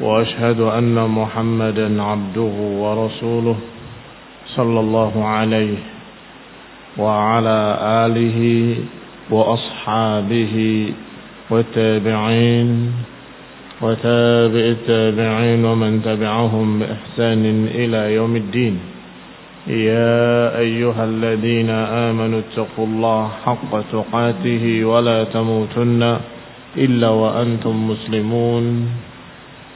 وأشهد أن محمدا عبده ورسوله صلى الله عليه وعلى آله وأصحابه والتابعين وتابع التابعين ومن تبعهم بإحسان إلى يوم الدين. يا أيها الذين آمنوا اتقوا الله حق تقاته ولا تموتن إلا وأنتم مسلمون.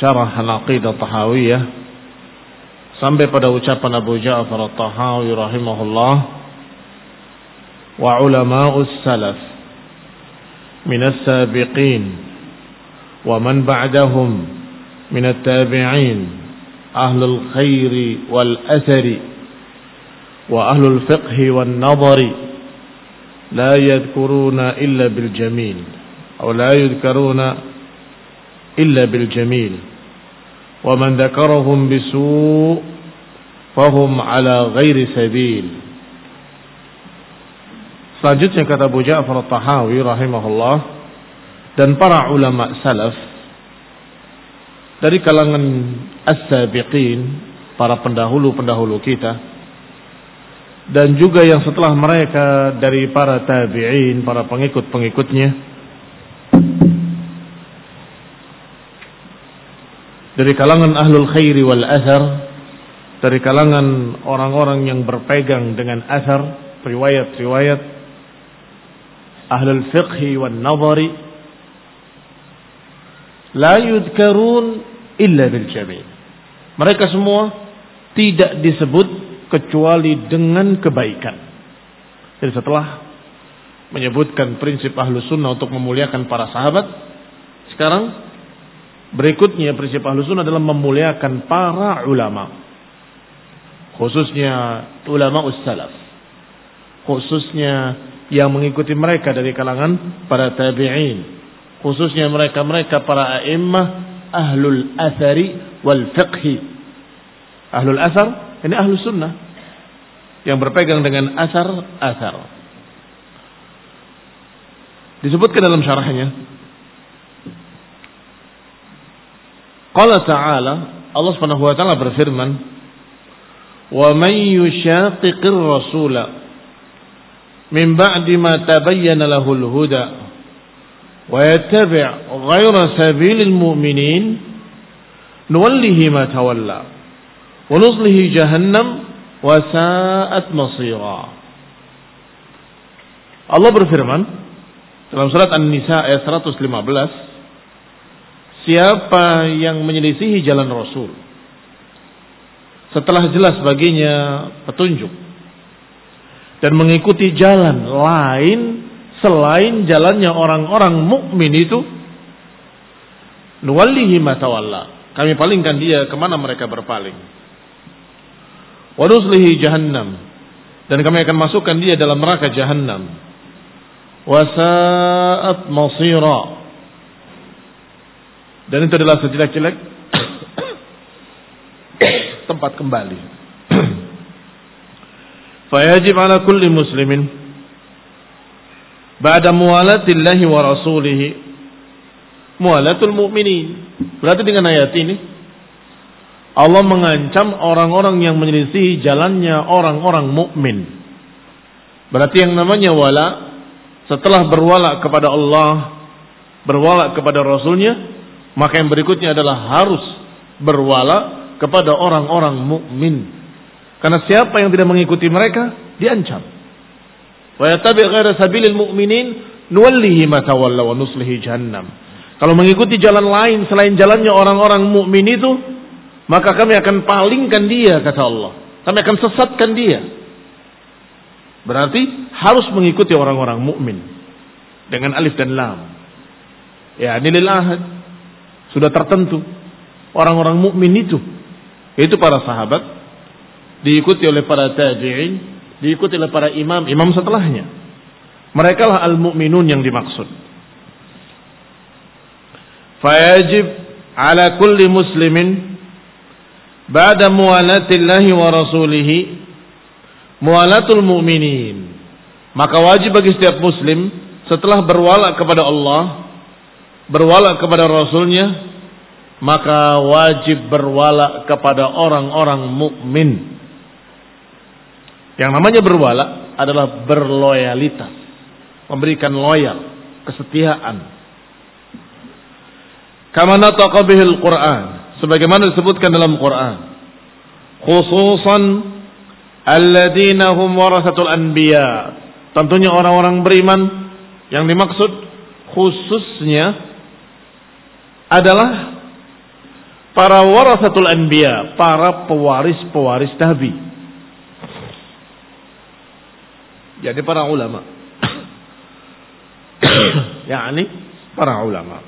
syarah al-aqidah tahawiyah sampai pada ucapan Abu Ja'far al-Tahawi rahimahullah wa ulama'us salaf min as-sabiqin wa man ba'dahum min at-tabi'in ahlul khairi wal athari wa ahlul fiqhi wan nadari la yadhkuruna illa bil jamil aw la yadhkuruna إلا بالجميل ومن ذكرهم بسوء فهم على غير سبيل Selanjutnya kata Abu Ja'far tahawi rahimahullah dan para ulama salaf dari kalangan as-sabiqin, para pendahulu-pendahulu kita dan juga yang setelah mereka dari para tabi'in, para pengikut-pengikutnya dari kalangan ahlul khairi wal athar dari kalangan orang-orang yang berpegang dengan athar riwayat-riwayat ahlul fiqhi wal nazari la yudkarun illa bil jamil. Mereka semua tidak disebut kecuali dengan kebaikan. Jadi setelah menyebutkan prinsip ahlu sunnah untuk memuliakan para sahabat sekarang Berikutnya prinsip ahlu sunnah adalah memuliakan para ulama. Khususnya ulama ussalaf. Khususnya yang mengikuti mereka dari kalangan para tabi'in. Khususnya mereka-mereka para a'immah ahlul athari wal fiqhi. Ahlul asar, ini ahlu sunnah. Yang berpegang dengan asar-asar. Disebutkan dalam syarahnya Qala ta'ala Allah Subhanahu wa taala berfirman Wa man yushaqiqir rasula min ba'di ma tabayyana lahul huda wa yattabi' ghayra sabilil mu'minin nuwallihi ma tawalla wa nuslihi jahannam wa sa'at masira Allah berfirman dalam surat An-Nisa ayat 115 siapa yang menyelisihi jalan Rasul? Setelah jelas baginya petunjuk. Dan mengikuti jalan lain selain jalannya orang-orang mukmin itu. Nuwallihi matawalla kami palingkan dia ke mana mereka berpaling. Wa nuslihi jahannam. Dan kami akan masukkan dia dalam neraka jahannam. Wa sa'at masira dan itu adalah sejelek-jelek tempat kembali fayajib ala kulli muslimin Ba'da muwalatillahi wa rasulihi muwalatul mu'minin. Berarti dengan ayat ini Allah mengancam orang-orang yang menyelisihi jalannya orang-orang mukmin. Berarti yang namanya wala setelah berwala kepada Allah, berwala kepada Rasulnya, maka yang berikutnya adalah harus berwala kepada orang-orang mukmin. Karena siapa yang tidak mengikuti mereka diancam wa ghaira sabilil mu'minin nuwallihi ma tawalla wa. Kalau mengikuti jalan lain selain jalannya orang-orang mukmin itu, maka kami akan palingkan dia kata Allah. Kami akan sesatkan dia. Berarti harus mengikuti orang-orang mukmin dengan alif dan lam. Ya, nilai ahad sudah tertentu orang-orang mukmin itu itu para sahabat diikuti oleh para tabi'in diikuti oleh para imam, imam setelahnya. Mereka lah al-mu'minun yang dimaksud. Fayajib ala kulli muslimin ba'da muwalatillahi wa rasulihi muwalatul mu'minin. Maka wajib bagi setiap muslim setelah berwala kepada Allah, berwala kepada Rasulnya, maka wajib berwala kepada orang-orang mukmin yang namanya berwala adalah berloyalitas, memberikan loyal, kesetiaan. Kama nataqa bihil Quran, sebagaimana disebutkan dalam Quran. Khususan alladzina hum warasatul anbiya. Tentunya orang-orang beriman yang dimaksud khususnya adalah para warasatul anbiya, para pewaris-pewaris nabi. Jadi para ulama. yakni para ulama.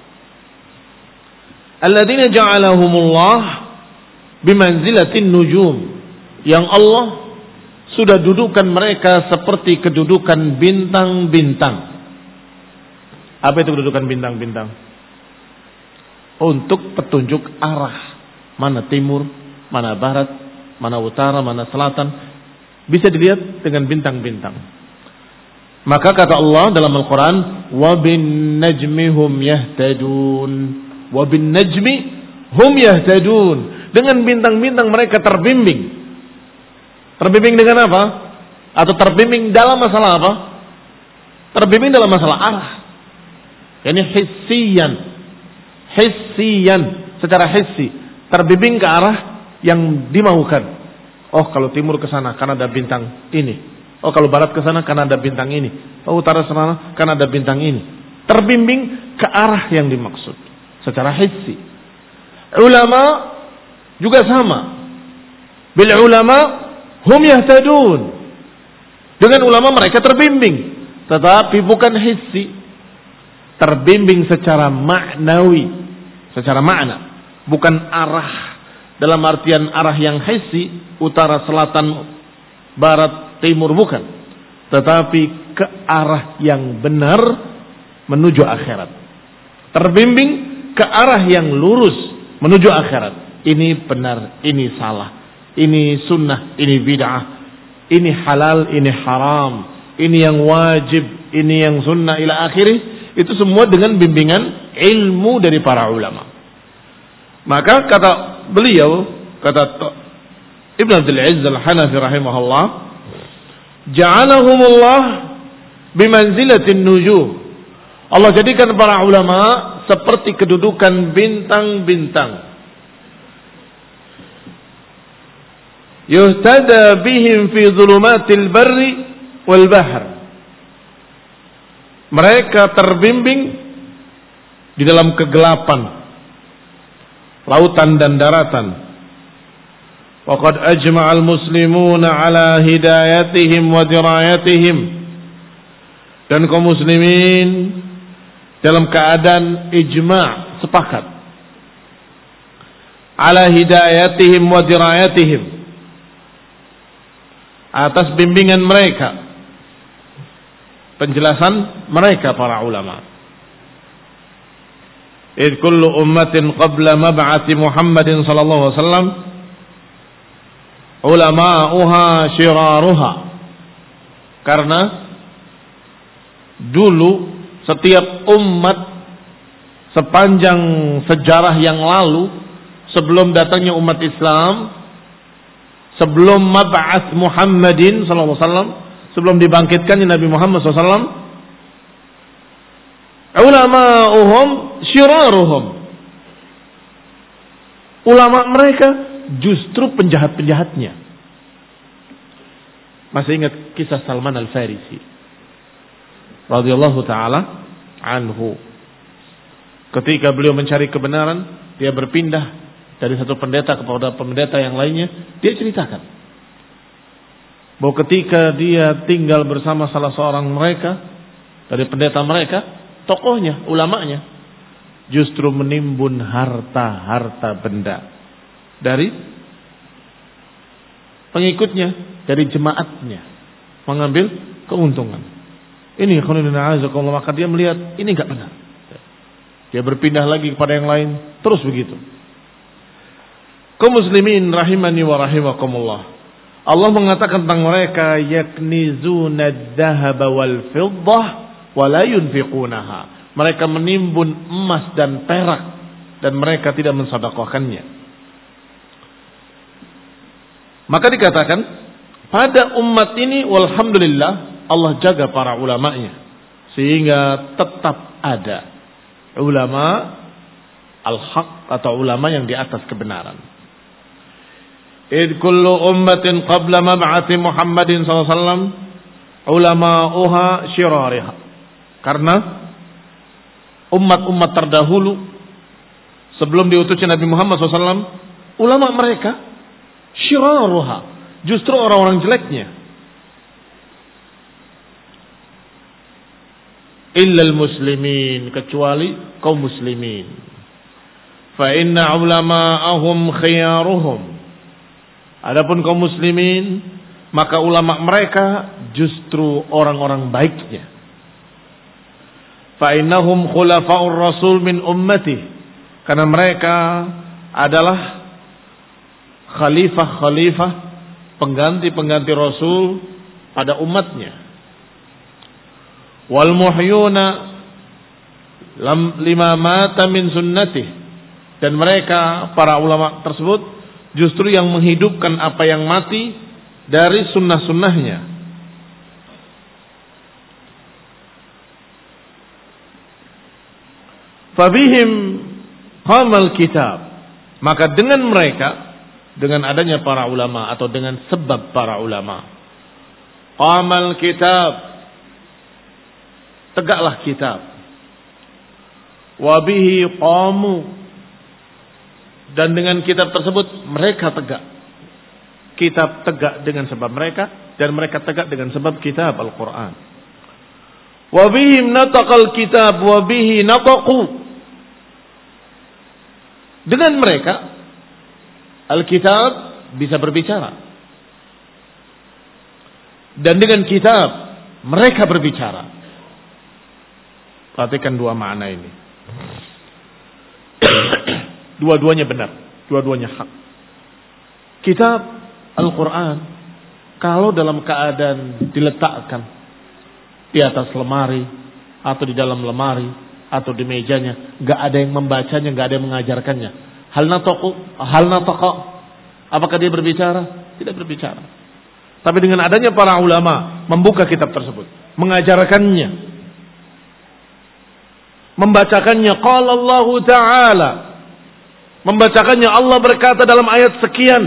Alladzina ja'alahumullah bimanzilatin nujum. Yang Allah sudah dudukan mereka seperti kedudukan bintang-bintang. Apa itu kedudukan bintang-bintang? untuk petunjuk arah mana timur, mana barat, mana utara, mana selatan bisa dilihat dengan bintang-bintang. Maka kata Allah dalam Al-Qur'an, "Wa bin najmi hum yahtadun." Wa bin najmi hum yahtadun. Dengan bintang-bintang mereka terbimbing. Terbimbing dengan apa? Atau terbimbing dalam masalah apa? Terbimbing dalam masalah arah. Yani hissiyan, Hissiyan. Secara hissi. Terbimbing ke arah yang dimaukan. Oh kalau timur ke sana karena ada bintang ini Oh kalau barat ke sana karena ada bintang ini. Oh utara sana karena ada bintang ini. Terbimbing ke arah yang dimaksud. Secara hissi. Ulama juga sama. Bil ulama hum yahtadun. Dengan ulama mereka terbimbing. Tetapi bukan hissi. Terbimbing secara maknawi. Secara makna. Bukan arah. Dalam artian arah yang hissi. Utara, selatan, barat, timur bukan. Tetapi ke arah yang benar menuju akhirat. Terbimbing ke arah yang lurus menuju akhirat. Ini benar, ini salah. Ini sunnah, ini bid'ah. Ini halal, ini haram. Ini yang wajib, ini yang sunnah ila akhirih. Itu semua dengan bimbingan ilmu dari para ulama. Maka kata beliau, kata Ibn Abdul Aziz Al-Hanafi rahimahullah, ja'alahumullah bimanzilatin nujum. Allah jadikan para ulama seperti kedudukan bintang-bintang. Yuhtada bihim fi zulumatil barri wal bahr. Mereka terbimbing di dalam kegelapan lautan dan daratan. Waqad ajma'al muslimuna ala hidayatihim wa dirayatihim. Dan kaum muslimin dalam keadaan ijma' sepakat ala hidayatihim wa dirayatihim atas bimbingan mereka penjelasan mereka para ulama إذ كل أمة قبل مبعث محمد صلى sallallahu alaihi wasallam علماؤها شرارها. Karena dulu setiap umat sepanjang sejarah yang lalu sebelum datangnya umat Islam sebelum mab'ats Muhammadin sallallahu alaihi wasallam sebelum dibangkitkan Nabi Muhammad sallallahu alaihi wasallam ulama'uhum syiraruhum. Ulama mereka justru penjahat-penjahatnya. Masih ingat kisah Salman Al-Farisi? Radhiyallahu taala anhu. Ketika beliau mencari kebenaran, dia berpindah dari satu pendeta kepada pendeta yang lainnya, dia ceritakan bahwa ketika dia tinggal bersama salah seorang mereka dari pendeta mereka, tokohnya, ulamanya, justru menimbun harta-harta benda dari pengikutnya, dari jemaatnya, mengambil keuntungan. Ini kalau maka dia melihat ini enggak benar. Dia berpindah lagi kepada yang lain, terus begitu. Kaum muslimin rahimani wa rahimakumullah. Allah mengatakan tentang mereka yaknizuna adh-dhahab wal fiddah wa la yunfiqunaha. Mereka menimbun emas dan perak dan mereka tidak mensedekahkannya. Maka dikatakan pada umat ini walhamdulillah Allah jaga para ulamanya sehingga tetap ada ulama al-haq atau ulama yang di atas kebenaran. Id kullu ummatin qabla mab'ati Muhammadin SAW ulama'uha syirariha. Karena umat-umat terdahulu sebelum diutusnya Nabi Muhammad SAW ulama mereka syiraruha justru orang-orang jeleknya. Illal muslimin kecuali kaum muslimin. Fa inna ulama'ahum khiyaruhum. Adapun kaum muslimin maka ulama mereka justru orang-orang baiknya fa innahum khulafa'ur rasul min ummati. Karena mereka adalah khalifah-khalifah pengganti-pengganti rasul pada umatnya. Wal muhyuna lima mata min sunnatih. Dan mereka para ulama tersebut justru yang menghidupkan apa yang mati dari sunnah-sunnahnya fabihim qamal kitab maka dengan mereka dengan adanya para ulama atau dengan sebab para ulama qamal kitab tegaklah kitab. Wabihi qamu dan dengan kitab tersebut mereka tegak. Kitab tegak dengan sebab mereka dan mereka tegak dengan sebab kitab Al-Quran. Wabihim nataqal kitab wabihi nataqu. Dengan mereka Alkitab bisa berbicara. Dan dengan kitab mereka berbicara. Perhatikan dua makna ini. Dua-duanya benar, dua-duanya hak. Kitab Al-Quran, kalau dalam keadaan diletakkan di atas lemari, atau di dalam lemari, atau di mejanya, gak ada yang membacanya, gak ada yang mengajarkannya. Hal natoku, hal natoko, apakah dia berbicara? Tidak berbicara. Tapi dengan adanya para ulama membuka kitab tersebut, mengajarkannya, membacakannya qala Allah taala. Membacakannya Allah berkata dalam ayat sekian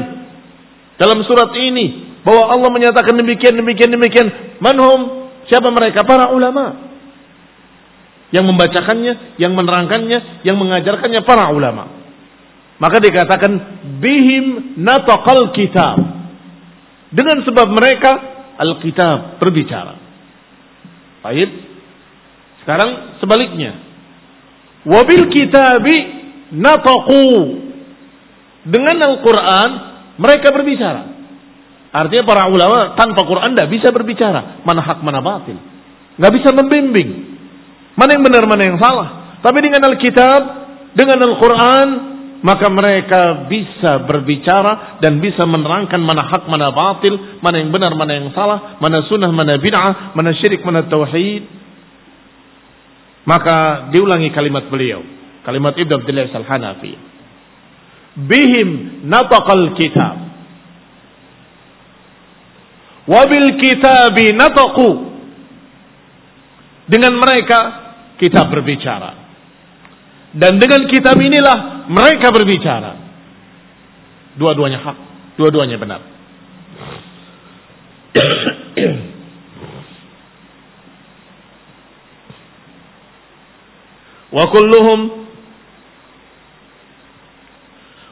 dalam surat ini bahwa Allah menyatakan demikian demikian demikian. Manhum siapa mereka? Para ulama yang membacakannya yang menerangkannya yang mengajarkannya para ulama Maka dikatakan bihim nataqal kitab. Dengan sebab mereka Alkitab berbicara. Baik. Sekarang sebaliknya. Wabil kitabi nataqu. Dengan Al-Quran mereka berbicara. Artinya para ulama tanpa Quran tidak bisa berbicara. Mana hak, mana batil. Nggak bisa membimbing. Mana yang benar, mana yang salah. Tapi dengan Alkitab, dengan Al-Quran, maka mereka bisa berbicara dan bisa menerangkan mana hak, mana batil, mana yang benar, mana yang salah, mana sunnah, mana bid'ah, mana syirik, mana tauhid. Maka diulangi kalimat beliau, kalimat Ibnu Abdullah Al-Hanafi. Bihim nataqal kitab. Wabil kitabi nataqu. Dengan mereka kita berbicara. Dan dengan kitab inilah mereka berbicara. Dua-duanya hak, dua-duanya benar. Wa kulluhum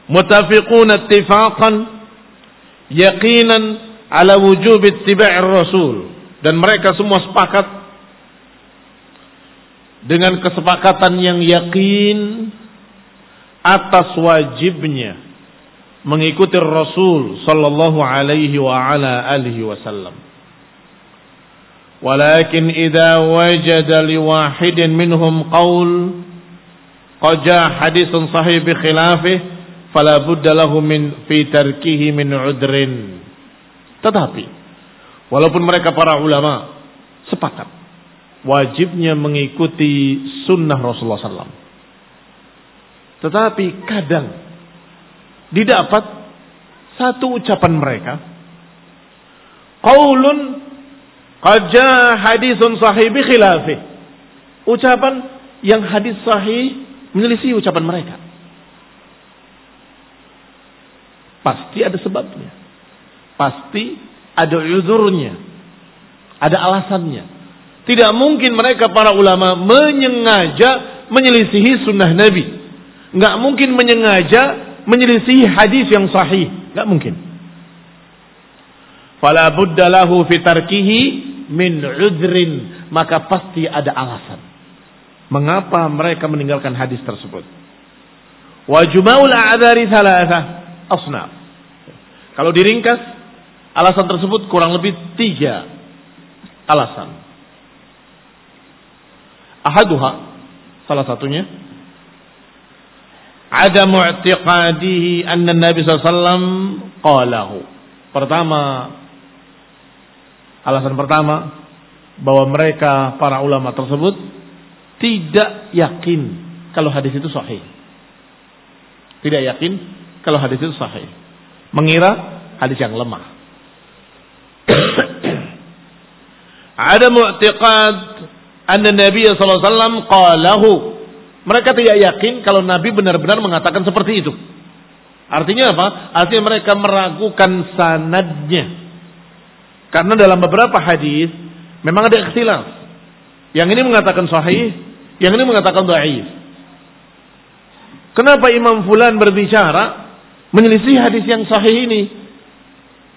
mutafiqun ittifaqan yaqinan ala wujub ittiba'ir rasul dan mereka semua sepakat dengan kesepakatan yang yakin atas wajibnya mengikuti Rasul sallallahu alaihi wa ala alihi wasallam. Walakin idza wajada liwahidin minhum qaul qad haditsun sahih bi khilafih fala budda lahu min fi tarkihi min udrin. Tetapi walaupun mereka para ulama sepakat wajibnya mengikuti sunnah Rasulullah SAW. Tetapi kadang didapat satu ucapan mereka, qaulun qaja hadisun sahih bi khilafih. Ucapan yang hadis sahih menyelisih ucapan mereka. Pasti ada sebabnya. Pasti ada uzurnya. Ada alasannya. Tidak mungkin mereka para ulama menyengaja menyelisihi sunnah Nabi. Nggak mungkin menyengaja menyelisihi hadis yang sahih. Nggak mungkin. Fala budda lahu fitarkihi min udrin. Maka pasti ada alasan. Mengapa mereka meninggalkan hadis tersebut. Wa jumaul a'adari thalatha asnaf. Kalau diringkas, alasan tersebut kurang lebih tiga alasan. Ahaduha salah satunya ada mu'tiqadihi anna Nabi SAW qalahu. Pertama alasan pertama bahwa mereka para ulama tersebut tidak yakin kalau hadis itu sahih. Tidak yakin kalau hadis itu sahih. Mengira hadis yang lemah. ada mu'tiqad anna Nabi sallallahu alaihi wasallam qalahu. Mereka tidak yakin kalau Nabi benar-benar mengatakan seperti itu. Artinya apa? Artinya mereka meragukan sanadnya. Karena dalam beberapa hadis memang ada ikhtilaf. Yang ini mengatakan sahih, yang ini mengatakan dhaif. Kenapa Imam Fulan berbicara menyelisih hadis yang sahih ini?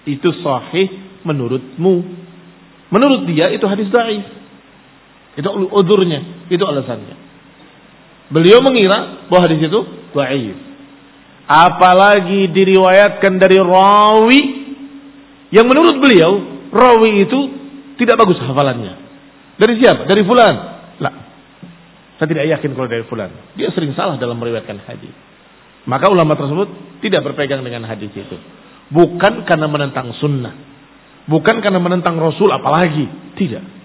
Itu sahih menurutmu. Menurut dia itu hadis dhaif. Itu udurnya, itu alasannya. Beliau mengira bahwa hadis itu dhaif. Apalagi diriwayatkan dari rawi yang menurut beliau rawi itu tidak bagus hafalannya. Dari siapa? Dari fulan. Lah. Saya tidak yakin kalau dari fulan. Dia sering salah dalam meriwayatkan hadis. Maka ulama tersebut tidak berpegang dengan hadis itu. Bukan karena menentang sunnah. Bukan karena menentang Rasul apalagi. Tidak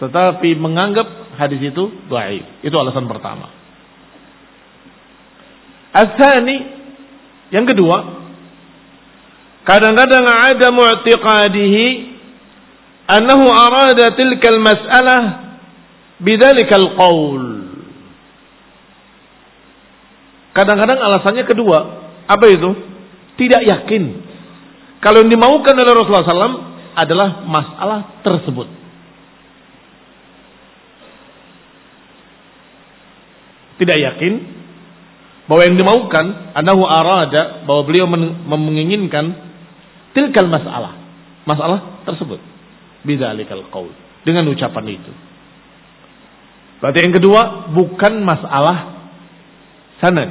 tetapi menganggap hadis itu dhaif. Itu alasan pertama. Asani yang kedua, kadang-kadang ada mu'tiqadihi annahu arada tilka al-mas'alah bidzalika al-qaul. Kadang-kadang alasannya kedua, apa itu? Tidak yakin kalau yang dimaukan oleh Rasulullah SAW adalah masalah tersebut. Tidak yakin Bahwa yang dimaukan anahu arada bahwa beliau menginginkan tilkal masalah. Masalah tersebut. Bidzalikal qaul. Dengan ucapan itu. Berarti yang kedua bukan masalah sanad.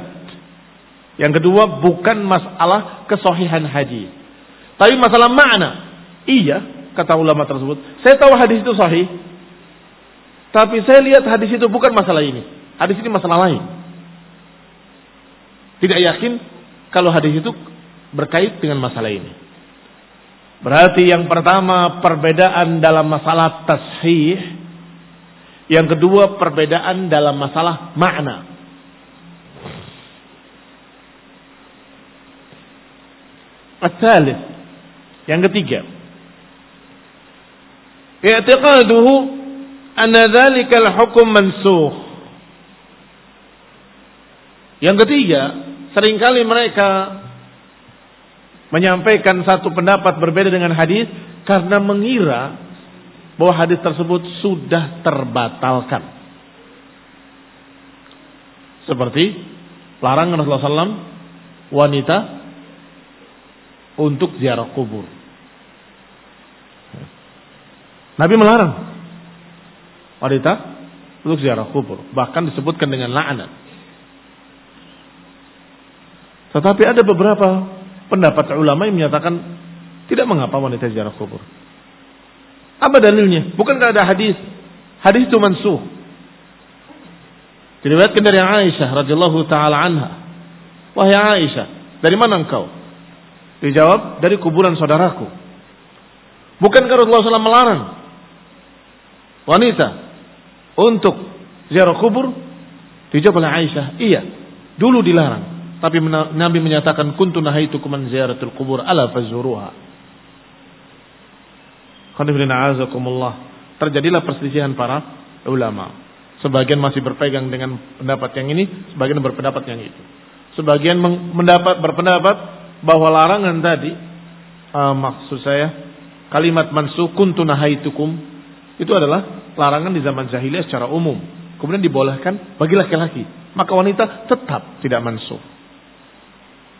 Yang kedua bukan masalah kesohihan hadis. Tapi masalah makna. Iya, kata ulama tersebut. Saya tahu hadis itu sahih. Tapi saya lihat hadis itu bukan masalah ini. Hadis ini masalah lain. Tidak yakin kalau hadis itu berkait dengan masalah ini. Berarti yang pertama perbedaan dalam masalah tashih yang kedua perbedaan dalam masalah makna. Asalis. Yang ketiga. I'tiqaduhu anna dhalika al-hukum mansukh. Yang ketiga, sering kali mereka menyampaikan satu pendapat berbeda dengan hadis karena mengira bahwa hadis tersebut sudah terbatalkan. Seperti larangan Rasulullah SAW wanita untuk ziarah kubur. Nabi melarang wanita untuk ziarah kubur, bahkan disebutkan dengan laknat. Tetapi ada beberapa pendapat ulama yang menyatakan tidak mengapa wanita ziarah kubur. Apa dalilnya? Bukankah ada hadis? Hadis itu mansuh. Diriwayatkan dari Aisyah radhiyallahu taala anha. Wahai Aisyah, dari mana engkau? Dijawab, dari kuburan saudaraku. Bukankah Rasulullah SAW melarang wanita untuk ziarah kubur? Dijawab oleh Aisyah, iya, dulu dilarang. Tapi Nabi menyatakan kuntu nahaitukum an ziaratul kubur ala fazuruha. Terjadilah perselisihan para ulama. Sebagian masih berpegang dengan pendapat yang ini, sebagian berpendapat yang itu. Sebagian mendapat berpendapat bahwa larangan tadi, uh, maksud saya kalimat mansuh kuntu nahaitukum itu adalah larangan di zaman jahiliyah secara umum. Kemudian dibolehkan bagi laki-laki. Maka wanita tetap tidak mansuh.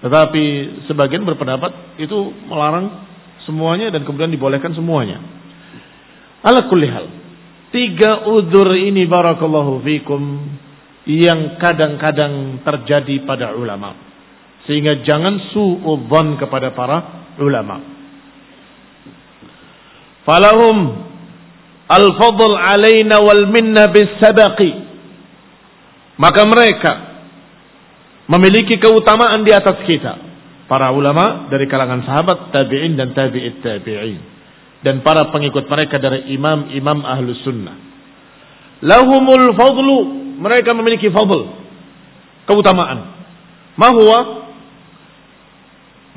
Tetapi sebagian berpendapat itu melarang semuanya dan kemudian dibolehkan semuanya. Ala kulli hal. Tiga udur ini barakallahu fikum yang kadang-kadang terjadi pada ulama. Sehingga jangan su'udzon kepada para ulama. Falahum al-fadl alaina wal minna bis sabaqi. Maka mereka memiliki keutamaan di atas kita para ulama dari kalangan sahabat, tabi'in dan tabi'it tabi'in dan para pengikut mereka dari imam-imam ahlu sunnah. Lahumul fadlu, mereka memiliki fadl, keutamaan. Mahwa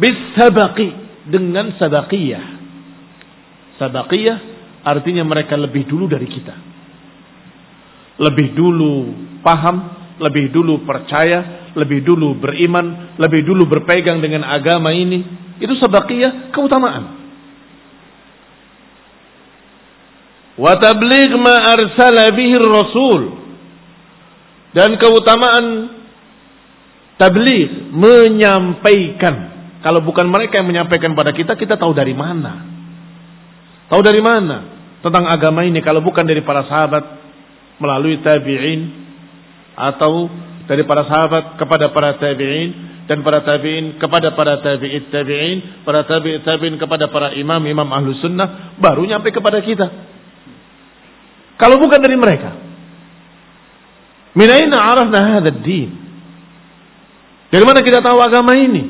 bisabaqi dengan sabaqiyah. Sabaqiyah artinya mereka lebih dulu dari kita. Lebih dulu paham, lebih dulu percaya, lebih dulu beriman, lebih dulu berpegang dengan agama ini, itu sabaqiyah keutamaan. Wa tabligh ma rasul dan keutamaan tabligh menyampaikan. Kalau bukan mereka yang menyampaikan pada kita, kita tahu dari mana? Tahu dari mana tentang agama ini kalau bukan dari para sahabat melalui tabi'in atau dari para sahabat kepada para tabi'in dan para tabi'in kepada para tabi'it tabi'in, para tabi'it tabi'in kepada para imam-imam ahlu sunnah, baru nyampe kepada kita. Kalau bukan dari mereka. Minaina arafna hadha din. Dari mana kita tahu agama ini?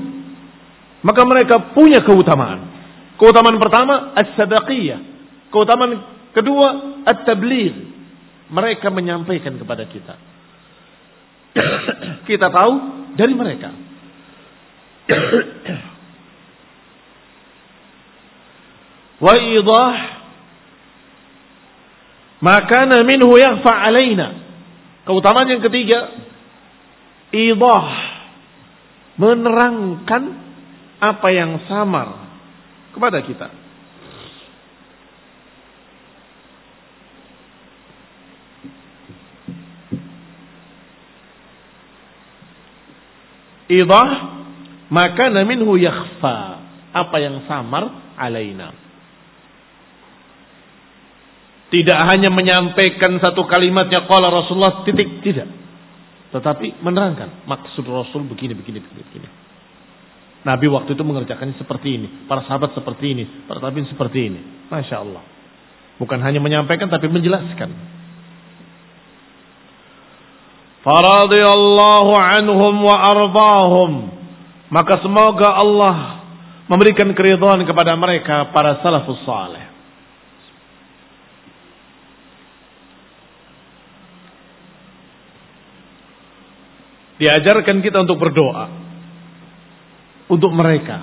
Maka mereka punya keutamaan. Keutamaan pertama, as-sadaqiyah. Keutamaan kedua, at-tabligh. Mereka menyampaikan kepada kita. kita tahu dari mereka. Wa idah maka minhu yakhfa alaina. Keutamaan yang ketiga, idah menerangkan apa yang samar kepada kita. Idah maka minhu yakhfa apa yang samar alaina tidak hanya menyampaikan satu kalimatnya qala Rasulullah titik tidak tetapi menerangkan maksud Rasul begini begini begini, begini. Nabi waktu itu mengerjakannya seperti ini, para sahabat seperti ini, para tabiin seperti ini. Masya Allah. Bukan hanya menyampaikan tapi menjelaskan. Faradiyallahu anhum wa arbahum. Maka semoga Allah memberikan keridhaan kepada mereka para salafus saleh. Diajarkan kita untuk berdoa untuk mereka.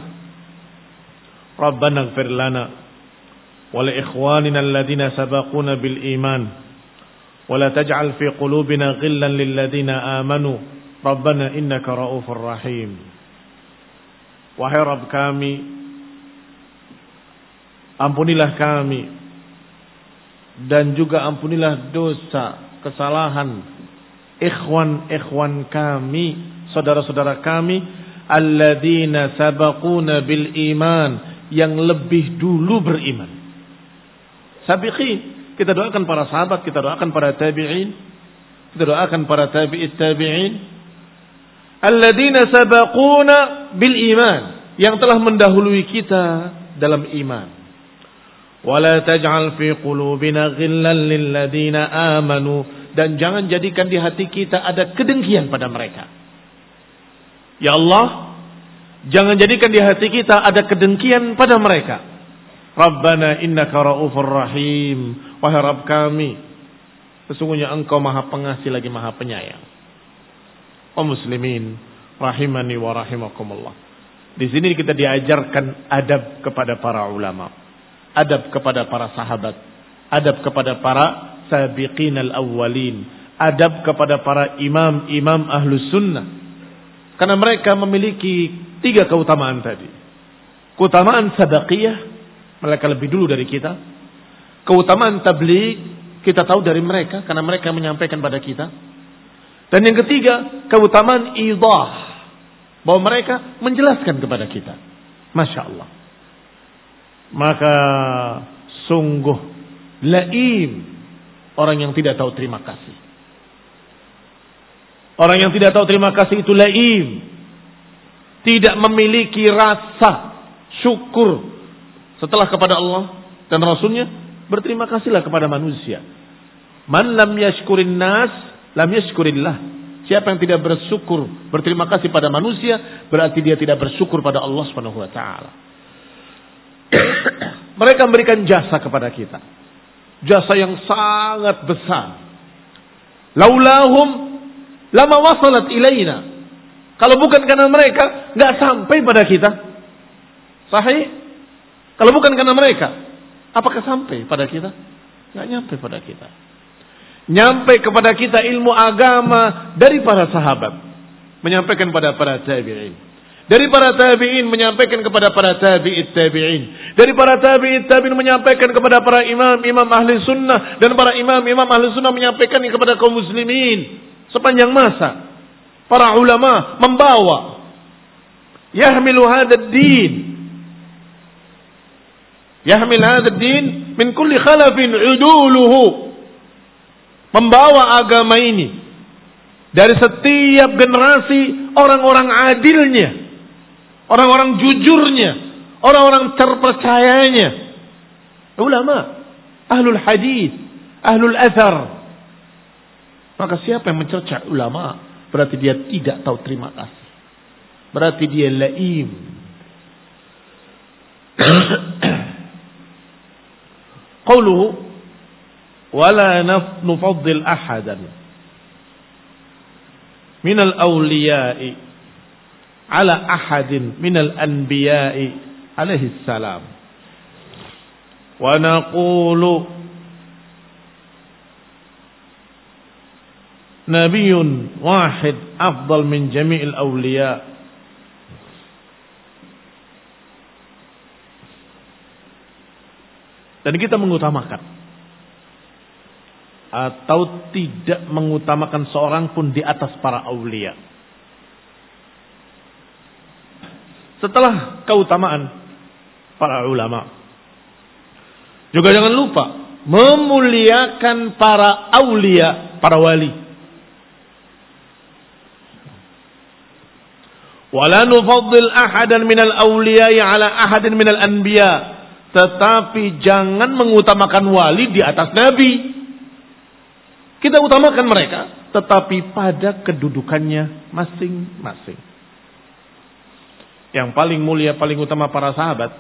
Rabbana ighfir lana wa li ikhwanina alladhina sabaquna bil iman taj'al fi qulubina ghillan lil ladzina amanu Rabbana innaka raufur rahim. Wahai Rabb kami, ampunilah kami dan juga ampunilah dosa, kesalahan ikhwan-ikhwan kami, saudara-saudara kami alladzina sabaquna bil iman yang lebih dulu beriman. Sabiqin, kita doakan para sahabat, kita doakan para tabi'in, kita doakan para tabi'it tabi'in. Alladzina sabaquna bil iman, yang telah mendahului kita dalam iman. Wala taj'al fi qulubina ghillan lil amanu dan jangan jadikan di hati kita ada kedengkian pada mereka Ya Allah, jangan jadikan di hati kita ada kedengkian pada mereka. Rabbana innaka ra'ufur rahim. Wahai Rabb kami, sesungguhnya engkau maha pengasih lagi maha penyayang. Oh muslimin, rahimani wa rahimakumullah. Di sini kita diajarkan adab kepada para ulama. Adab kepada para sahabat. Adab kepada para sabiqin al-awwalin. Adab kepada para imam-imam ahlus sunnah karena mereka memiliki tiga keutamaan tadi. Keutamaan sadaqiyah, mereka lebih dulu dari kita. Keutamaan tabligh, kita tahu dari mereka karena mereka menyampaikan pada kita. Dan yang ketiga, keutamaan idah. Bahwa mereka menjelaskan kepada kita. Masya Allah. Maka sungguh laim orang yang tidak tahu terima kasih. Orang yang tidak tahu terima kasih itu laim. Tidak memiliki rasa syukur setelah kepada Allah dan Rasulnya berterima kasihlah kepada manusia. Man lam yashkurin nas lam yashkurillah. Siapa yang tidak bersyukur, berterima kasih pada manusia, berarti dia tidak bersyukur pada Allah Subhanahu wa taala. Mereka memberikan jasa kepada kita. Jasa yang sangat besar. Laulahum lama wasalat ilaina. Kalau bukan karena mereka, nggak sampai pada kita. Sahih? Kalau bukan karena mereka, apakah sampai pada kita? Nggak nyampe pada kita. Nyampe kepada kita ilmu agama dari para sahabat. Menyampaikan pada para tabi'in. Dari para tabi'in menyampaikan kepada para tabi'it tabi'in. Dari para tabi'it tabi'in menyampaikan kepada para imam, imam ahli sunnah. Dan para imam, imam ahli sunnah menyampaikan kepada kaum muslimin sepanjang masa para ulama membawa yahmilu hadzal din yahmil hadzal din min kulli khalafin uduluhu membawa agama ini dari setiap generasi orang-orang adilnya orang-orang jujurnya orang-orang terpercayanya ulama ahlul hadis ahlul athar maka siapa yang mencerca ulama berarti dia tidak tahu terima kasih. Berarti dia laim. Qawluhu wala nufaddil ahadan min al-awliya'i ala ahadin min al-anbiya'i alaihi salam. Wa naqulu nabiyun wahid afdal min jami'il dan kita mengutamakan atau tidak mengutamakan seorang pun di atas para awliya setelah keutamaan para ulama. Juga jangan lupa memuliakan para aulia, para wali. Wala nufaddil ahadan minal awliya ala ahadin minal anbiya. Tetapi jangan mengutamakan wali di atas nabi. Kita utamakan mereka, tetapi pada kedudukannya masing-masing. Yang paling mulia, paling utama para sahabat,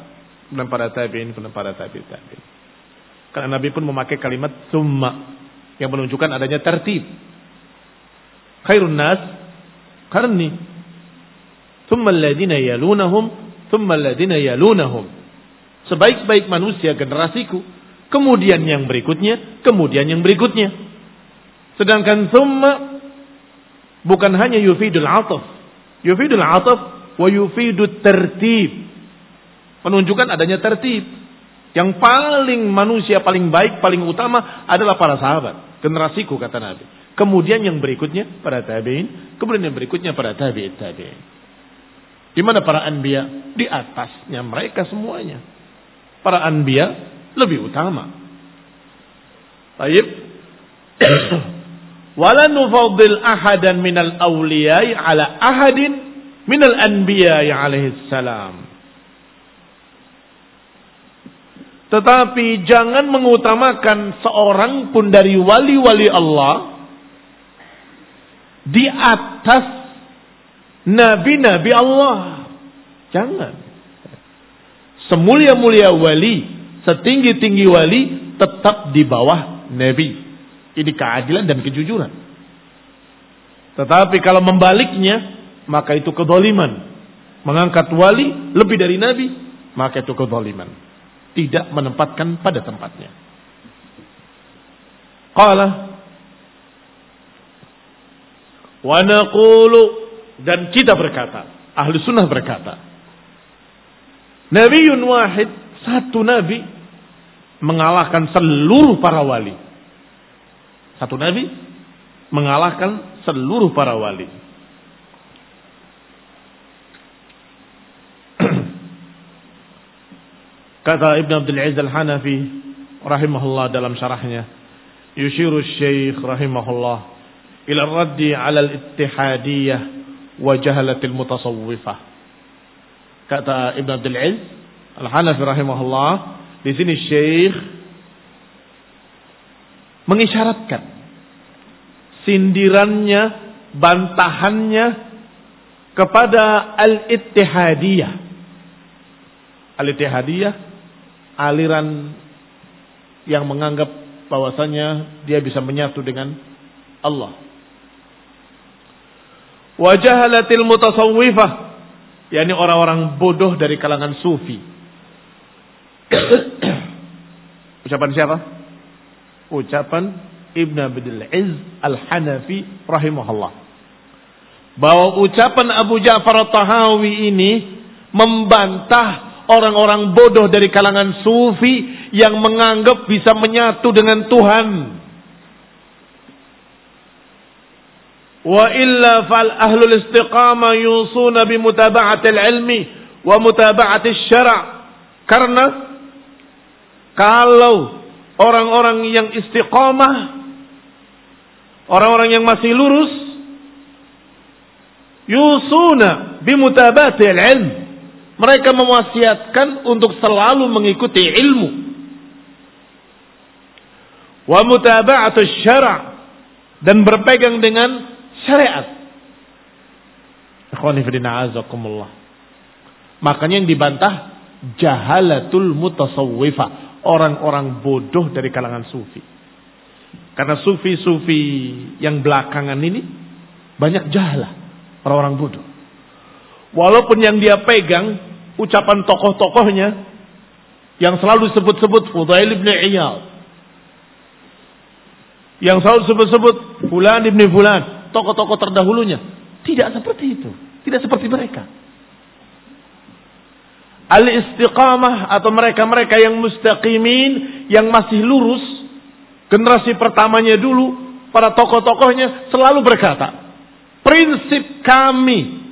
dan para tabi'in, dan para tabi'in. Tabi. Karena Nabi pun memakai kalimat summa, yang menunjukkan adanya tertib. Khairun nas, karni. Thumma alladhina yalunahum, thumma alladhina yalunahum. Sebaik-baik manusia generasiku, kemudian yang berikutnya, kemudian yang berikutnya. Sedangkan summa bukan hanya yufidul ataf. Yufidul ataf wa yufidul tertib. Menunjukkan adanya tertib. Yang paling manusia paling baik, paling utama adalah para sahabat. Generasiku kata Nabi. Kemudian yang berikutnya para tabi'in. Kemudian yang berikutnya para tabi'in tabi'in. Di mana para anbiya? Di atasnya mereka semuanya. Para anbiya lebih utama. Baik. wala nufaddil ahadan minal awliyai ala ahadin minal anbiya alaihi salam. Tetapi jangan mengutamakan seorang pun dari wali-wali Allah di atas nabi-nabi Allah. Jangan. Semulia-mulia wali, setinggi-tinggi wali tetap di bawah nabi. Ini keadilan dan kejujuran. Tetapi kalau membaliknya, maka itu kedoliman. Mengangkat wali lebih dari nabi, maka itu kedoliman. Tidak menempatkan pada tempatnya. Qala wa naqulu dan kita berkata, ahli sunnah berkata, Nabiun wahid, satu nabi mengalahkan seluruh para wali. Satu nabi mengalahkan seluruh para wali. Kata Ibn Abdul Aziz Al-Hanafi rahimahullah dalam syarahnya, yushiru Syekh rahimahullah ila raddi 'ala al-ittihadiyah wa jahalatil mutasawwifah. Kata Ibn Abdul Aziz Al-Hanafi rahimahullah, di sini Syekh mengisyaratkan sindirannya, bantahannya kepada al-ittihadiyah. Al-ittihadiyah aliran yang menganggap bahwasanya dia bisa menyatu dengan Allah. Wajahalatil mutasawwifah yakni orang-orang bodoh dari kalangan sufi. Ucapan siapa? ucapan Ibn Abdul Aziz Al-Hanafi rahimahullah. Bahwa ucapan Abu Ja'far Tahawi ini membantah orang-orang bodoh dari kalangan sufi yang menganggap bisa menyatu dengan Tuhan. Wa illa fal ahlul istiqamah yusuna bi mutaba'atil ilmi wa mutaba'atil syara' karena kalau orang-orang yang istiqomah, orang-orang yang masih lurus, yusuna bimutabatil ilm. Mereka mewasiatkan untuk selalu mengikuti ilmu. Wa mutaba'atus syara' dan berpegang dengan syariat. Makanya yang dibantah jahalatul mutasawwifah orang-orang bodoh dari kalangan sufi. Karena sufi-sufi yang belakangan ini banyak jahala, orang-orang bodoh. Walaupun yang dia pegang ucapan tokoh-tokohnya yang selalu disebut-sebut Fudail ibn Iyal. Yang selalu disebut-sebut Fulan ibn Fulan, tokoh-tokoh terdahulunya. Tidak seperti itu, tidak seperti mereka al-istiqamah atau mereka-mereka yang mustaqimin yang masih lurus generasi pertamanya dulu para tokoh-tokohnya selalu berkata prinsip kami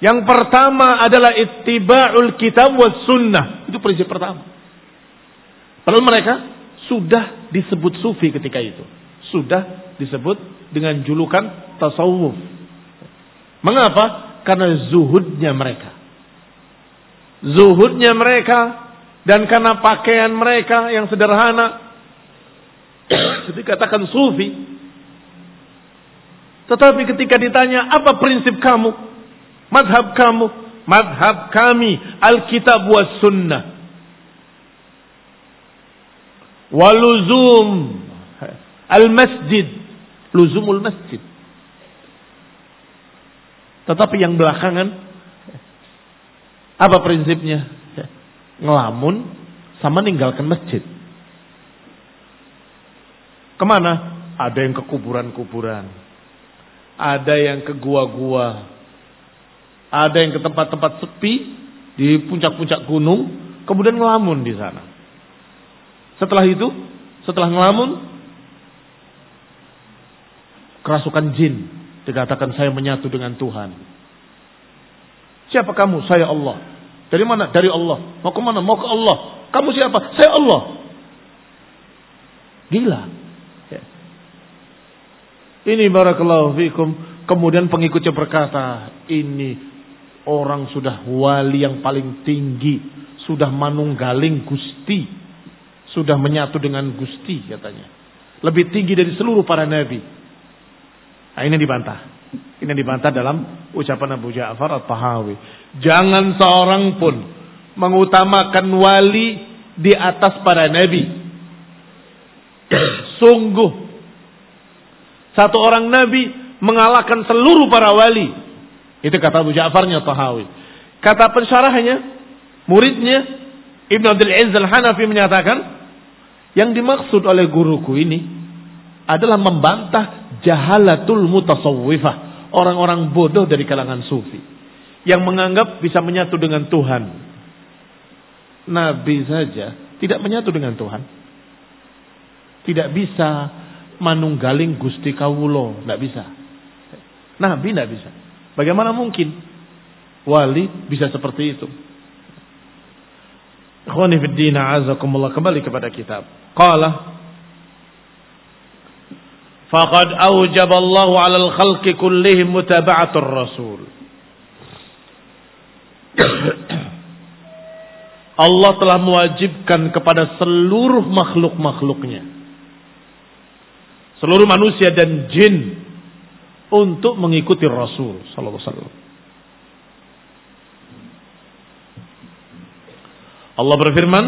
Yang pertama adalah ittiba'ul kitab was sunnah. Itu prinsip pertama. Padahal mereka sudah disebut sufi ketika itu. Sudah disebut dengan julukan tasawuf. Mengapa? Karena zuhudnya mereka. Zuhudnya mereka dan karena pakaian mereka yang sederhana. Dikatakan sufi. Tetapi ketika ditanya apa prinsip kamu? Madhab kamu, madhab kami, Alkitab wa sunnah. Waluzum al-masjid, luzumul masjid. Tetapi yang belakangan, apa prinsipnya? Ngelamun sama ninggalkan masjid. Ke mana? Ada yang ke kuburan-kuburan. Ada yang ke gua-gua. Ada yang ke tempat-tempat sepi di puncak-puncak gunung, kemudian ngelamun di sana. Setelah itu, setelah ngelamun, kerasukan jin dikatakan saya menyatu dengan Tuhan. Siapa kamu? Saya Allah. Dari mana? Dari Allah. Mau ke mana? Mau ke Allah. Kamu siapa? Saya Allah. Gila. Ya. Ini barakallahu fikum. Kemudian pengikutnya berkata, ini Orang sudah wali yang paling tinggi. Sudah manunggaling gusti. Sudah menyatu dengan gusti katanya. Lebih tinggi dari seluruh para nabi. Nah, ini dibantah. Ini dibantah dalam ucapan Abu Ja'far al-Tahawi. Jangan seorang pun mengutamakan wali di atas para nabi. Sungguh. Satu orang nabi mengalahkan seluruh para wali. Itu kata Abu Ja'farnya Tahawi. Kata pensyarahnya, muridnya Ibn Abdul Aziz Al-Hanafi menyatakan, yang dimaksud oleh guruku ini adalah membantah jahalatul mutasawwifah. Orang-orang bodoh dari kalangan sufi. Yang menganggap bisa menyatu dengan Tuhan. Nabi saja tidak menyatu dengan Tuhan. Tidak bisa manunggaling Gusti Kawulo. Tidak bisa. Nabi tidak bisa. Bagaimana mungkin wali bisa seperti itu? Azakumullah kembali kepada kitab. Qala Faqad awjaba 'ala al-khalqi kullihim mutaba'atur rasul. Allah telah mewajibkan kepada seluruh makhluk-makhluknya. Seluruh manusia dan jin untuk mengikuti Rasul sallallahu alaihi wasallam. Allah berfirman,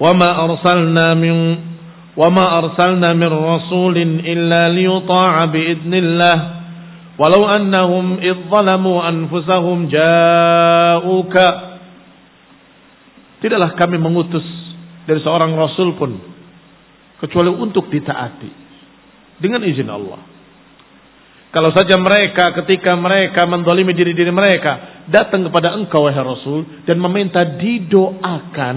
"Wa ma arsalna min ma arsalna min rasulin illa liyuta'a bi idnillah walau annahum idh zalamu anfusahum ja'uka." Tidaklah kami mengutus dari seorang rasul pun kecuali untuk ditaati dengan izin Allah. Kalau saja mereka ketika mereka mendolimi diri-diri mereka datang kepada engkau wahai Rasul dan meminta didoakan,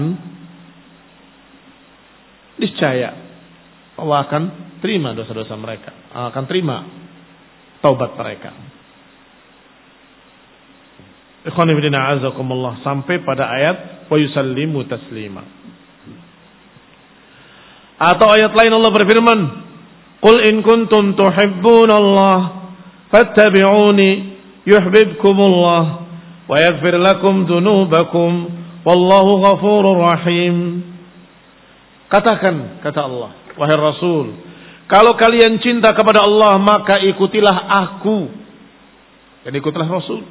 niscaya Allah akan terima dosa-dosa mereka, Allah akan terima taubat mereka. Ikhwan sampai pada ayat wa yusallimu taslima. Atau ayat lain Allah berfirman, "Qul in kuntum Allah, fattabi'uni yuhibbukumullah wa yaghfir lakum dunubakum wallahu ghafurur rahim." Katakan kata Allah, wahai Rasul, kalau kalian cinta kepada Allah, maka ikutilah aku. Dan ikutilah Rasul.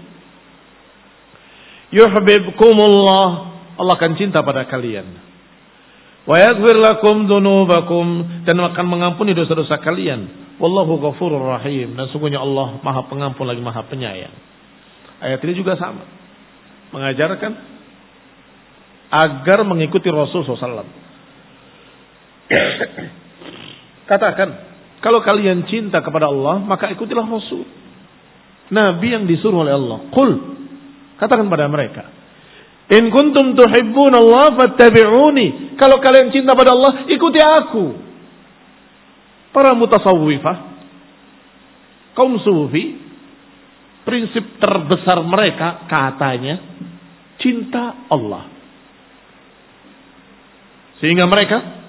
Yuhibbukumullah, Allah akan cinta pada kalian. Wa yaghfir lakum dzunubakum dan akan mengampuni dosa-dosa kalian Wallahu ghafurur rahim. Dan sungguhnya Allah maha pengampun lagi maha penyayang. Ayat ini juga sama. Mengajarkan agar mengikuti Rasul SAW. Katakan, kalau kalian cinta kepada Allah, maka ikutilah Rasul. Nabi yang disuruh oleh Allah. Qul. Katakan pada mereka. In kuntum tuhibbun Allah fattabi'uni. Kalau kalian cinta pada Allah, ikuti aku. Para mutasawwifah, kaum sufi, prinsip terbesar mereka katanya cinta Allah. Sehingga mereka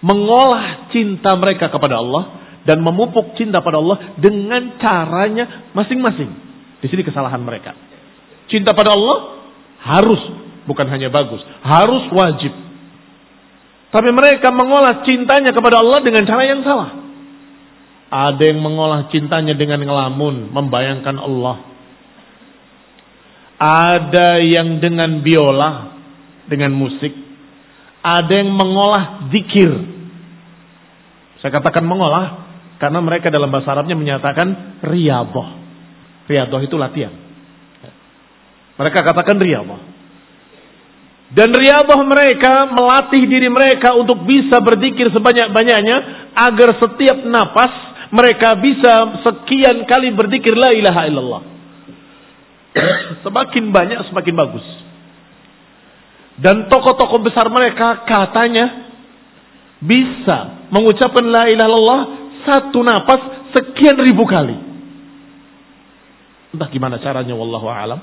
mengolah cinta mereka kepada Allah dan memupuk cinta pada Allah dengan caranya masing-masing. Di sini kesalahan mereka. Cinta pada Allah harus, bukan hanya bagus, harus wajib. Tapi mereka mengolah cintanya kepada Allah dengan cara yang salah. Ada yang mengolah cintanya dengan ngelamun, membayangkan Allah. Ada yang dengan biola, dengan musik. Ada yang mengolah zikir. Saya katakan mengolah karena mereka dalam bahasa Arabnya menyatakan riyadhah. Riyadhah itu latihan. Mereka katakan riyadhah. Dan riyadhah mereka melatih diri mereka untuk bisa berzikir sebanyak-banyaknya agar setiap napas mereka bisa sekian kali berzikir la ilaha illallah. semakin banyak semakin bagus. Dan tokoh-tokoh besar mereka katanya bisa mengucapkan la ilaha illallah satu napas sekian ribu kali. Entah gimana caranya wallahu alam.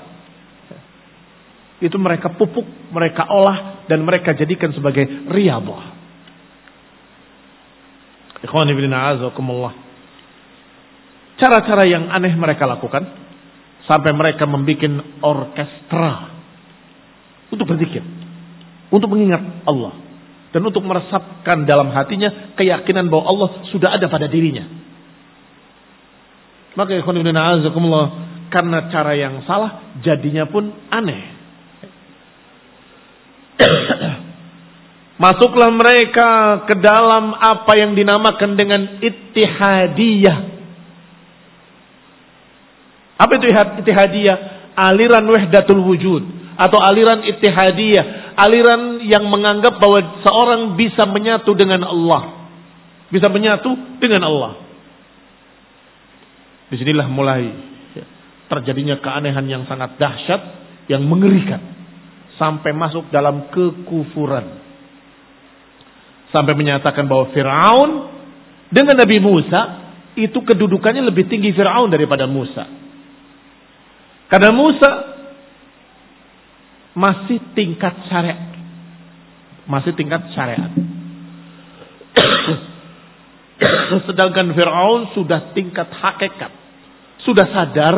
Itu mereka pupuk, mereka olah dan mereka jadikan sebagai riyadhah. Ikhwan ibn. Cara-cara yang aneh mereka lakukan sampai mereka membuat orkestra untuk berzikir, untuk mengingat Allah dan untuk meresapkan dalam hatinya keyakinan bahwa Allah sudah ada pada dirinya. Maka ikhwan karena cara yang salah jadinya pun aneh. Masuklah mereka ke dalam apa yang dinamakan dengan ittihadiyah. Apa itu ittihadiyah? Aliran wahdatul wujud atau aliran ittihadiyah aliran yang menganggap bahwa seorang bisa menyatu dengan Allah. Bisa menyatu dengan Allah. Di sinilah mulai terjadinya keanehan yang sangat dahsyat, yang mengerikan. Sampai masuk dalam kekufuran. Sampai menyatakan bahwa Fir'aun dengan Nabi Musa, itu kedudukannya lebih tinggi Fir'aun daripada Musa. Karena Musa masih tingkat syariat. Masih tingkat syariat. Sedangkan Fir'aun sudah tingkat hakikat. Sudah sadar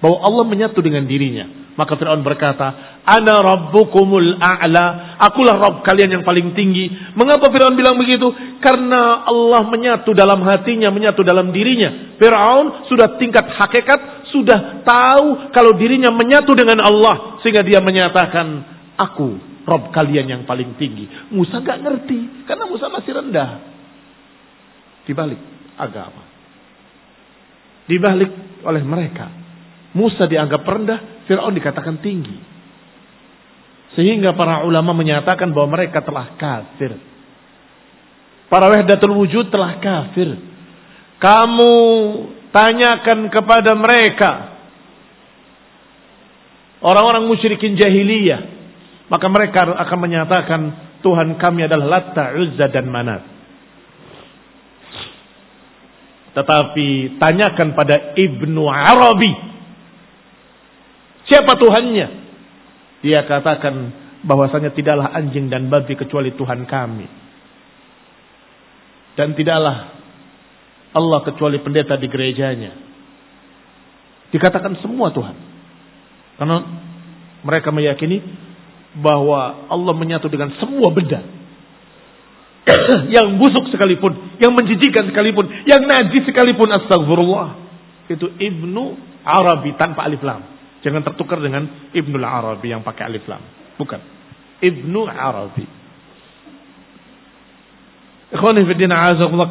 bahwa Allah menyatu dengan dirinya. Maka Fir'aun berkata, Ana rabbukumul a'la. Akulah Rabb kalian yang paling tinggi. Mengapa Fir'aun bilang begitu? Karena Allah menyatu dalam hatinya, menyatu dalam dirinya. Fir'aun sudah tingkat hakikat, sudah tahu kalau dirinya menyatu dengan Allah. Sehingga dia menyatakan, Aku Rabb kalian yang paling tinggi. Musa gak ngerti. Karena Musa masih rendah. Di balik agama. Dibalik oleh mereka. Musa dianggap rendah, Fir'aun dikatakan tinggi. Sehingga para ulama menyatakan bahwa mereka telah kafir. Para wahdatul wujud telah kafir. Kamu tanyakan kepada mereka. Orang-orang musyrikin jahiliyah. Maka mereka akan menyatakan Tuhan kami adalah Latta, Uzza dan Manat. Tetapi tanyakan pada Ibnu Arabi Siapa Tuhannya? Dia katakan bahwasanya tidaklah anjing dan babi kecuali Tuhan kami. Dan tidaklah Allah kecuali pendeta di gerejanya. Dikatakan semua Tuhan. Karena mereka meyakini bahwa Allah menyatu dengan semua benda. yang busuk sekalipun, yang menjijikan sekalipun, yang najis sekalipun astagfirullah. Itu Ibnu Arabi tanpa alif lam. Jangan tertukar dengan Ibnu Arabi yang pakai alif lam. Bukan. Ibnu Arabi.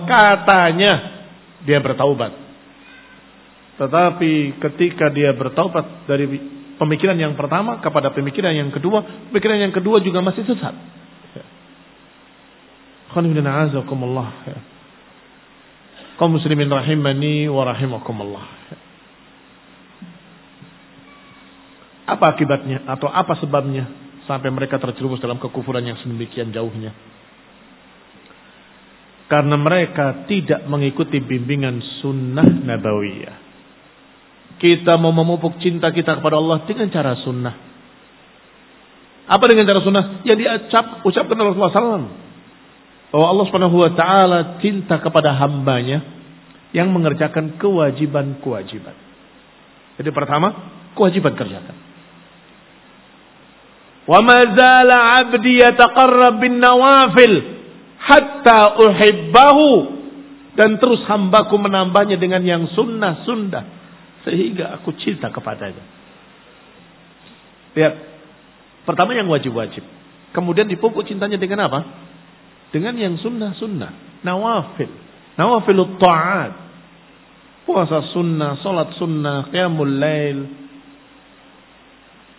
katanya dia bertaubat. Tetapi ketika dia bertaubat dari pemikiran yang pertama kepada pemikiran yang kedua, pemikiran yang kedua juga masih sesat. Kaum muslimin rahimani wa rahimakumullah. Apa akibatnya atau apa sebabnya sampai mereka terjerumus dalam kekufuran yang sedemikian jauhnya? Karena mereka tidak mengikuti bimbingan sunnah nabawiyah. Kita mau memupuk cinta kita kepada Allah dengan cara sunnah. Apa dengan cara sunnah? Yang diucap ucapkan Rasulullah SAW. Bahwa Allah Subhanahu Wa Taala cinta kepada hambanya yang mengerjakan kewajiban-kewajiban. Jadi pertama, kewajiban kerjakan. Wa ma zala 'abdi yataqarrab bin nawafil hatta uhibbahu dan terus hambaku menambahnya dengan yang sunnah-sunnah sehingga aku cinta kepadanya. Lihat, pertama yang wajib-wajib. Kemudian dipupuk cintanya dengan apa? Dengan yang sunnah-sunnah, nawafil. Nawafilut ta'at. Puasa sunnah, salat sunnah, qiyamul lail.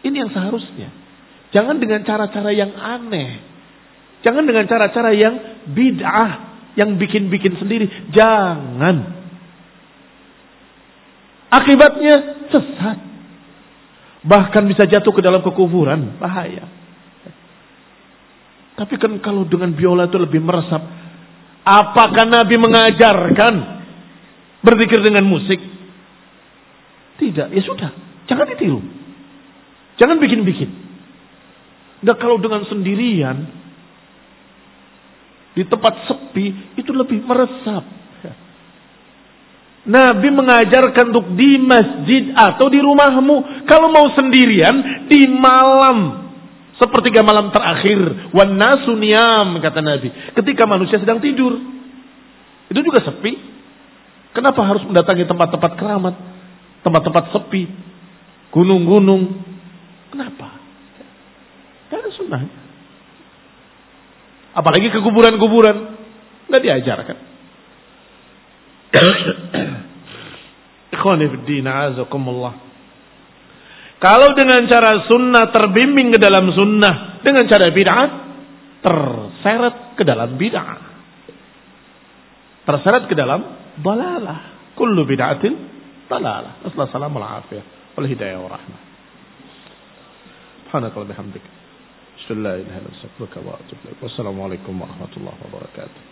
Ini yang seharusnya. Jangan dengan cara-cara yang aneh. Jangan dengan cara-cara yang bid'ah, yang bikin-bikin sendiri. Jangan. Akibatnya sesat. Bahkan bisa jatuh ke dalam kekufuran. Bahaya. Tapi kan kalau dengan biola itu lebih meresap. Apakah Nabi mengajarkan berzikir dengan musik? Tidak, ya sudah. Jangan ditiru. Jangan bikin-bikin. Nah kalau dengan sendirian, di tempat sepi, itu lebih meresap. Nabi mengajarkan untuk di masjid atau di rumahmu. Kalau mau sendirian, di malam. Sepertiga malam terakhir. Wan nasuniyam, kata Nabi. Ketika manusia sedang tidur. Itu juga sepi. Kenapa harus mendatangi tempat-tempat keramat? Tempat-tempat sepi. Gunung-gunung. Kenapa? Tidak sunnah. Apalagi ke kuburan-kuburan. Nggak diajarkan. Kalau dengan cara sunnah terbimbing ke dalam sunnah, dengan cara bid'ah terseret ke dalam bid'ah. Terseret ke dalam balalah. Kullu bid'atin balalah. Assalamualaikum warahmatullahi wabarakatuh. Wal. Subhanakallah warahmatullahi wabarakatuh.